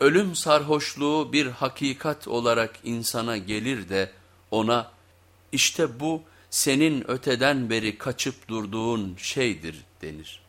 ölüm sarhoşluğu bir hakikat olarak insana gelir de ona işte bu senin öteden beri kaçıp durduğun şeydir denir.